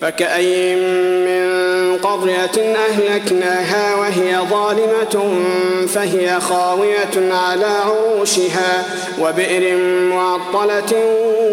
فكأي من قرية أهلكناها وهي ظالمة فهي خاوية على عروشها وبئر معطلة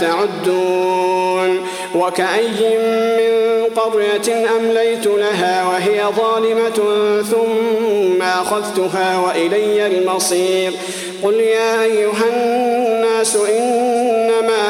تعدون وكأي من قرية أمليت لها وهي ظالمة ثم أخذتها وإلي المصير قل يا أيها الناس إنما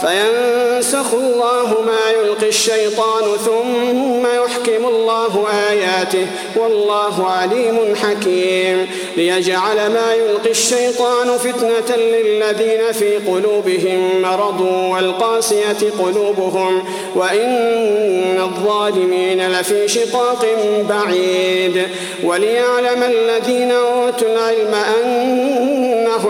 فينسخ الله ما يلقي الشيطان ثم يحكم الله آياته والله عليم حكيم. ليجعل ما يلقي الشيطان فتنة للذين في قلوبهم مرض والقاسية قلوبهم وإن الظالمين لفي شقاق بعيد. وليعلم الذين أوتوا العلم أنه